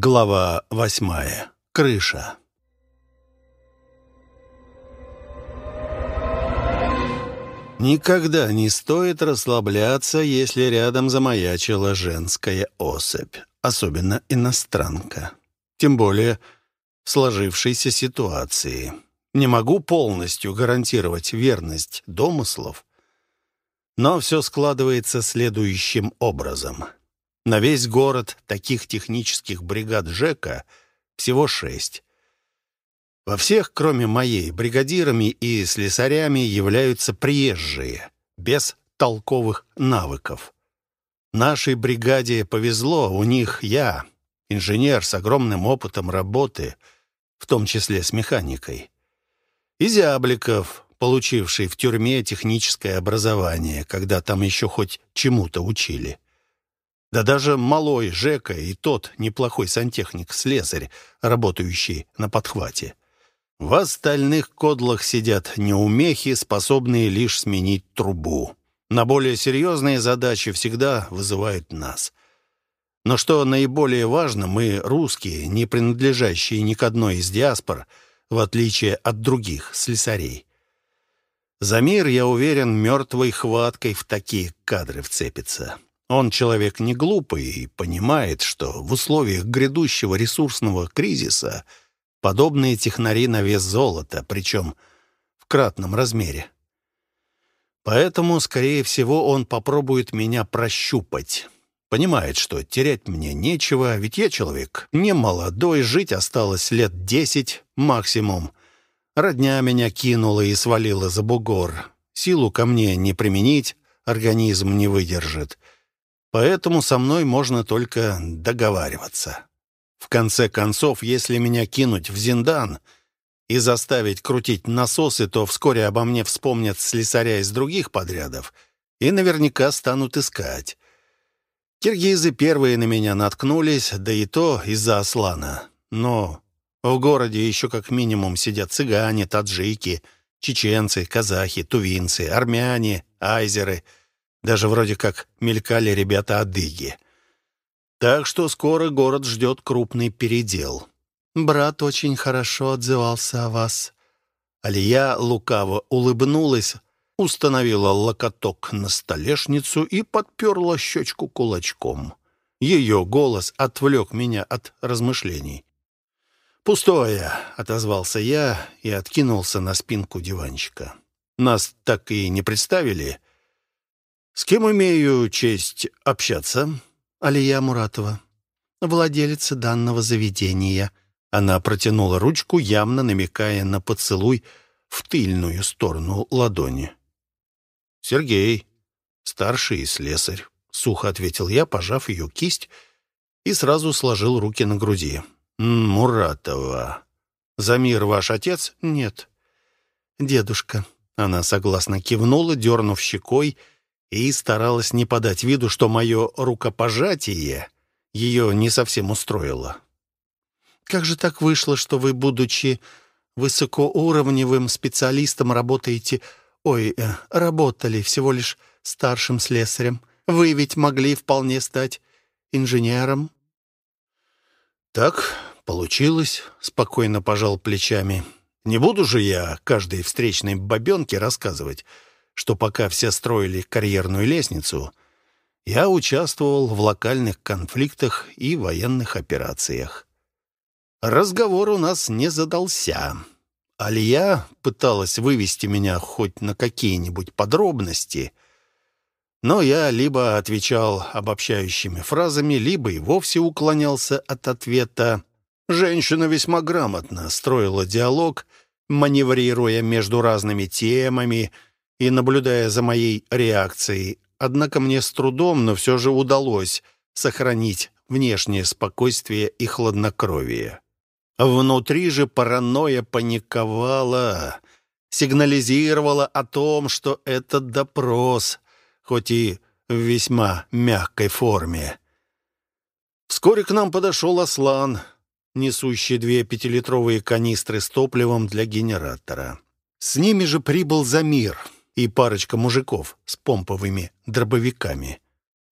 Глава восьмая. Крыша. Никогда не стоит расслабляться, если рядом замаячила женская особь, особенно иностранка. Тем более в сложившейся ситуации. Не могу полностью гарантировать верность домыслов, но все складывается следующим образом — на весь город таких технических бригад ЖЭКа всего шесть. Во всех, кроме моей, бригадирами и слесарями являются приезжие, без толковых навыков. Нашей бригаде повезло, у них я, инженер с огромным опытом работы, в том числе с механикой. И Зябликов, получивший в тюрьме техническое образование, когда там еще хоть чему-то учили. Да даже малой Жека и тот неплохой сантехник-слесарь, работающий на подхвате. В остальных кодлах сидят неумехи, способные лишь сменить трубу. На более серьезные задачи всегда вызывают нас. Но что наиболее важно, мы, русские, не принадлежащие ни к одной из диаспор, в отличие от других слесарей. За мир, я уверен, мертвой хваткой в такие кадры вцепится. Он человек не глупый и понимает, что в условиях грядущего ресурсного кризиса подобные технари на вес золота, причем в кратном размере. Поэтому, скорее всего, он попробует меня прощупать. Понимает, что терять мне нечего, ведь я человек не молодой, жить осталось лет десять максимум. Родня меня кинула и свалила за бугор. Силу ко мне не применить, организм не выдержит — Поэтому со мной можно только договариваться. В конце концов, если меня кинуть в Зиндан и заставить крутить насосы, то вскоре обо мне вспомнят слесаря из других подрядов и наверняка станут искать. Киргизы первые на меня наткнулись, да и то из-за Аслана. Но в городе еще как минимум сидят цыгане, таджики, чеченцы, казахи, тувинцы, армяне, айзеры — даже вроде как мелькали ребята-адыги. Так что скоро город ждет крупный передел. Брат очень хорошо отзывался о вас. Алия лукаво улыбнулась, установила локоток на столешницу и подперла щечку кулачком. Ее голос отвлек меня от размышлений. «Пустое», — отозвался я и откинулся на спинку диванчика. «Нас так и не представили. «С кем имею честь общаться?» «Алия Муратова, владелица данного заведения». Она протянула ручку, явно намекая на поцелуй в тыльную сторону ладони. «Сергей, старший слесарь», — сухо ответил я, пожав ее кисть, и сразу сложил руки на груди. «Муратова. Замир ваш отец?» «Нет». «Дедушка». Она согласно кивнула, дернув щекой, — и старалась не подать виду, что мое рукопожатие ее не совсем устроило. «Как же так вышло, что вы, будучи высокоуровневым специалистом, работаете... Ой, э, работали всего лишь старшим слесарем? Вы ведь могли вполне стать инженером?» «Так получилось», — спокойно пожал плечами. «Не буду же я каждой встречной бабенке рассказывать, что пока все строили карьерную лестницу, я участвовал в локальных конфликтах и военных операциях. Разговор у нас не задался. Алия пыталась вывести меня хоть на какие-нибудь подробности, но я либо отвечал обобщающими фразами, либо и вовсе уклонялся от ответа. Женщина весьма грамотно строила диалог, маневрируя между разными темами — и наблюдая за моей реакцией. Однако мне с трудом, но все же удалось сохранить внешнее спокойствие и хладнокровие. Внутри же паранойя паниковала, сигнализировала о том, что этот допрос, хоть и в весьма мягкой форме. Вскоре к нам подошел Аслан, несущий две пятилитровые канистры с топливом для генератора. С ними же прибыл Замир — и парочка мужиков с помповыми дробовиками.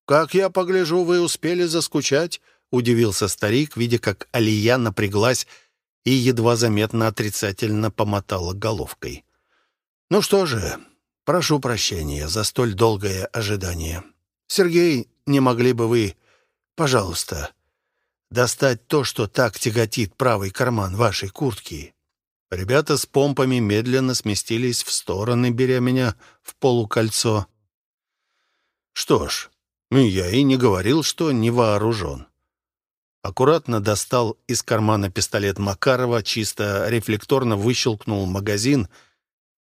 «Как я погляжу, вы успели заскучать?» — удивился старик, видя, как Алия напряглась и едва заметно отрицательно помотала головкой. «Ну что же, прошу прощения за столь долгое ожидание. Сергей, не могли бы вы, пожалуйста, достать то, что так тяготит правый карман вашей куртки?» Ребята с помпами медленно сместились в стороны, беря меня в полукольцо. Что ж, я и не говорил, что не вооружен аккуратно достал из кармана пистолет Макарова, чисто рефлекторно выщелкнул магазин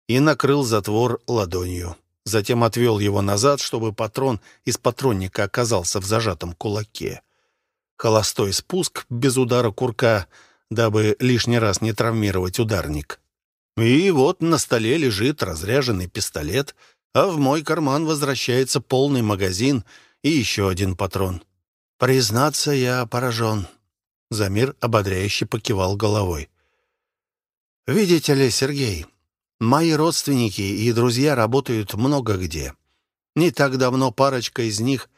и накрыл затвор ладонью. Затем отвел его назад, чтобы патрон из патронника оказался в зажатом кулаке. Холостой спуск без удара курка, дабы лишний раз не травмировать ударник. И вот на столе лежит разряженный пистолет, а в мой карман возвращается полный магазин и еще один патрон. «Признаться, я поражен». Замир ободряюще покивал головой. «Видите ли, Сергей, мои родственники и друзья работают много где. Не так давно парочка из них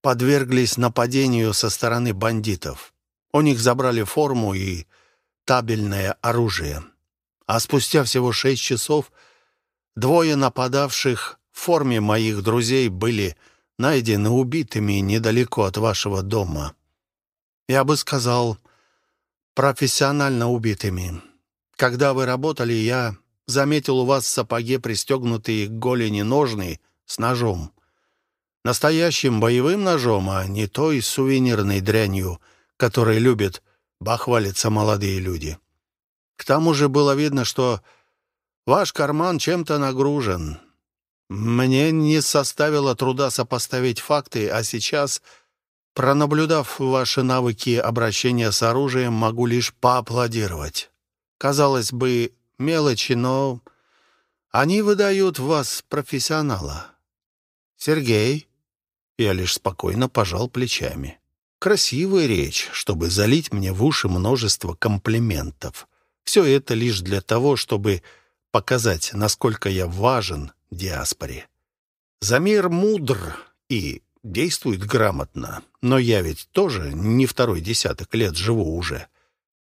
подверглись нападению со стороны бандитов. У них забрали форму и табельное оружие. А спустя всего шесть часов двое нападавших в форме моих друзей были найдены убитыми недалеко от вашего дома. Я бы сказал, профессионально убитыми. Когда вы работали, я заметил у вас в сапоге пристегнутые к голени ножны с ножом. Настоящим боевым ножом, а не той сувенирной дрянью, которой любят бахвалиться молодые люди. К тому же было видно, что ваш карман чем-то нагружен. Мне не составило труда сопоставить факты, а сейчас, пронаблюдав ваши навыки обращения с оружием, могу лишь поаплодировать. Казалось бы, мелочи, но они выдают вас профессионала. Сергей, я лишь спокойно пожал плечами. Красивая речь, чтобы залить мне в уши множество комплиментов. Все это лишь для того, чтобы показать, насколько я важен диаспоре. Замир мудр и действует грамотно, но я ведь тоже не второй десяток лет живу уже.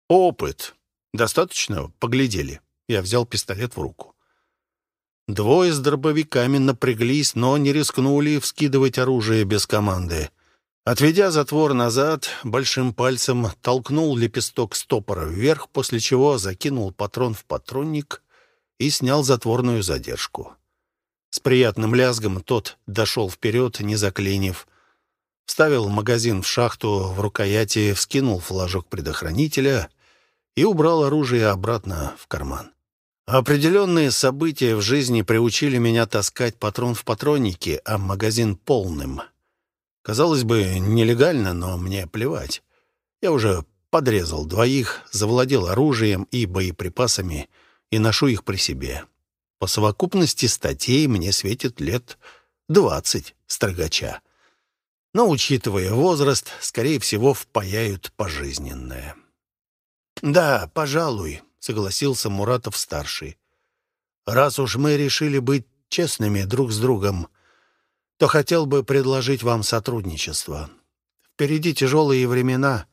Опыт. Достаточно? Поглядели. Я взял пистолет в руку. Двое с дробовиками напряглись, но не рискнули вскидывать оружие без команды. Отведя затвор назад, большим пальцем толкнул лепесток стопора вверх, после чего закинул патрон в патронник и снял затворную задержку. С приятным лязгом тот дошел вперед, не заклинив. Вставил магазин в шахту в рукояти, вскинул флажок предохранителя и убрал оружие обратно в карман. Определенные события в жизни приучили меня таскать патрон в патроннике, а магазин полным. Казалось бы, нелегально, но мне плевать. Я уже подрезал двоих, завладел оружием и боеприпасами и ношу их при себе. По совокупности статей мне светит лет двадцать строгача. Но, учитывая возраст, скорее всего, впаяют пожизненное. «Да, пожалуй», — согласился Муратов-старший. «Раз уж мы решили быть честными друг с другом, то хотел бы предложить вам сотрудничество. Впереди тяжелые времена.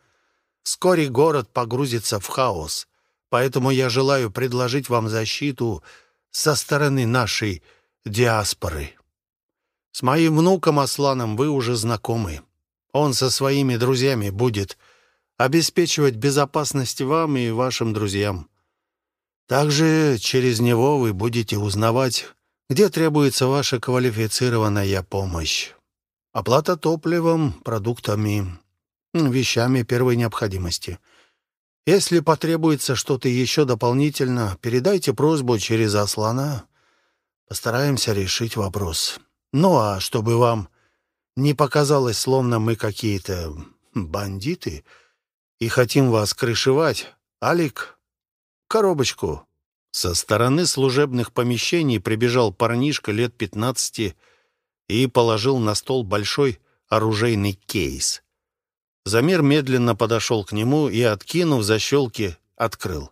Вскоре город погрузится в хаос, поэтому я желаю предложить вам защиту — со стороны нашей диаспоры. С моим внуком Асланом вы уже знакомы. Он со своими друзьями будет обеспечивать безопасность вам и вашим друзьям. Также через него вы будете узнавать, где требуется ваша квалифицированная помощь. Оплата топливом, продуктами, вещами первой необходимости — если потребуется что-то еще дополнительно, передайте просьбу через Аслана. Постараемся решить вопрос. Ну а чтобы вам не показалось, словно мы какие-то бандиты и хотим вас крышевать, Алик, коробочку». Со стороны служебных помещений прибежал парнишка лет пятнадцати и положил на стол большой оружейный кейс — Замир медленно подошел к нему и, откинув защелки, открыл.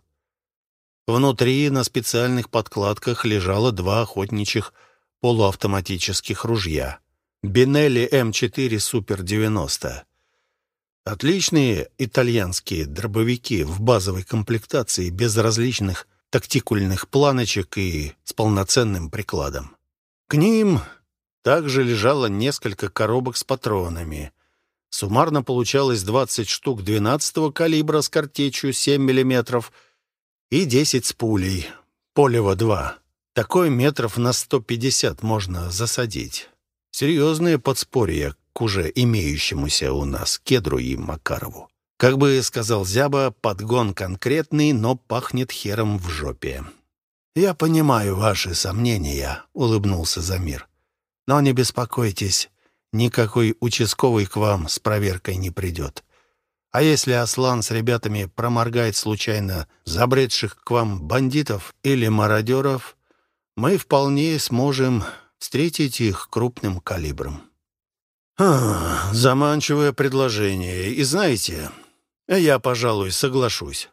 Внутри на специальных подкладках лежало два охотничьих полуавтоматических ружья. Бинелли М4 Супер-90. Отличные итальянские дробовики в базовой комплектации без различных тактикульных планочек и с полноценным прикладом. К ним также лежало несколько коробок с патронами. Суммарно получалось 20 штук 12-го калибра с картечью 7 мм и 10 с пулей, Полево-2. Такой метров на 150 можно засадить. Серьезное подспорье к уже имеющемуся у нас Кедру и Макарову. Как бы сказал Зяба, подгон конкретный, но пахнет хером в жопе. «Я понимаю ваши сомнения», — улыбнулся Замир. «Но не беспокойтесь, никакой участковый к вам с проверкой не придет. А если Аслан с ребятами проморгает случайно забредших к вам бандитов или мародеров, мы вполне сможем встретить их крупным калибром. Заманчивое предложение. И знаете, я, пожалуй, соглашусь.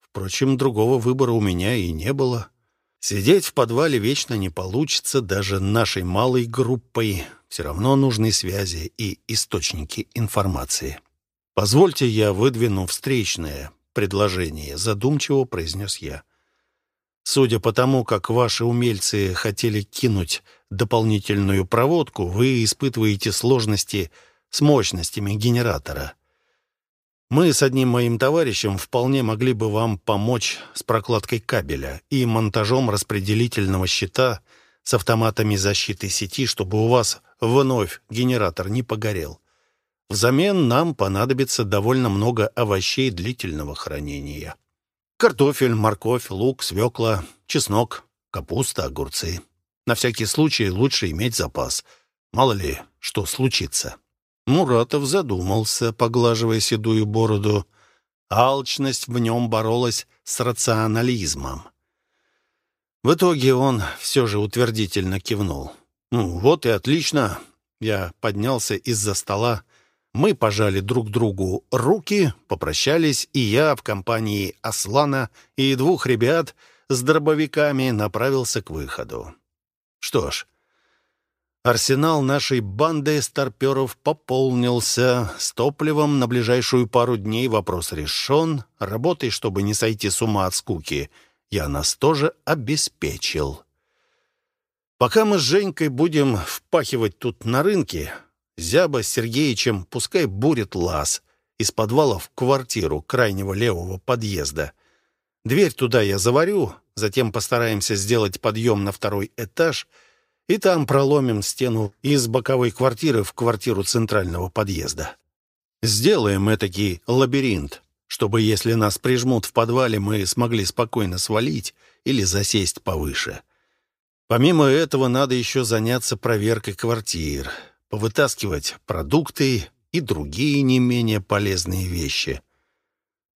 Впрочем, другого выбора у меня и не было. Сидеть в подвале вечно не получится даже нашей малой группой. Все равно нужны связи и источники информации. «Позвольте я выдвину встречное предложение», — задумчиво произнес я. «Судя по тому, как ваши умельцы хотели кинуть дополнительную проводку, вы испытываете сложности с мощностями генератора. Мы с одним моим товарищем вполне могли бы вам помочь с прокладкой кабеля и монтажом распределительного щита с автоматами защиты сети, чтобы у вас вновь генератор не погорел. Взамен нам понадобится довольно много овощей длительного хранения. Картофель, морковь, лук, свекла, чеснок, капуста, огурцы. На всякий случай лучше иметь запас. Мало ли, что случится. Муратов задумался, поглаживая седую бороду. Алчность в нем боролась с рационализмом. В итоге он все же утвердительно кивнул. «Ну, вот и отлично». Я поднялся из-за стола, мы пожали друг другу руки, попрощались, и я в компании Аслана и двух ребят с дробовиками направился к выходу. Что ж, арсенал нашей банды старперов пополнился. С топливом на ближайшую пару дней вопрос решен. Работой, чтобы не сойти с ума от скуки, я нас тоже обеспечил. Пока мы с Женькой будем впахивать тут на рынке, Зяба с Сергеичем пускай бурит лаз из подвала в квартиру крайнего левого подъезда. Дверь туда я заварю, затем постараемся сделать подъем на второй этаж, и там проломим стену из боковой квартиры в квартиру центрального подъезда. Сделаем этакий лабиринт, чтобы, если нас прижмут в подвале, мы смогли спокойно свалить или засесть повыше. Помимо этого, надо еще заняться проверкой квартир повытаскивать продукты и другие не менее полезные вещи,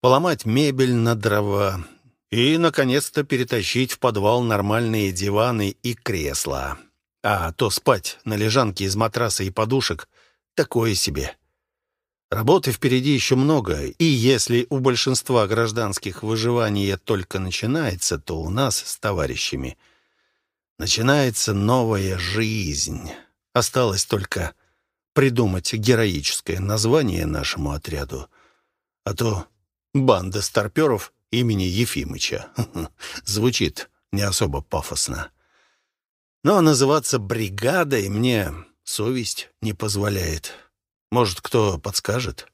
поломать мебель на дрова и, наконец-то, перетащить в подвал нормальные диваны и кресла. А то спать на лежанке из матраса и подушек — такое себе. Работы впереди еще много, и если у большинства гражданских выживание только начинается, то у нас с товарищами начинается новая жизнь». Осталось только придумать героическое название нашему отряду. А то банда старперов имени Ефимыча. Звучит не особо пафосно. Но называться бригадой мне совесть не позволяет. Может, кто подскажет?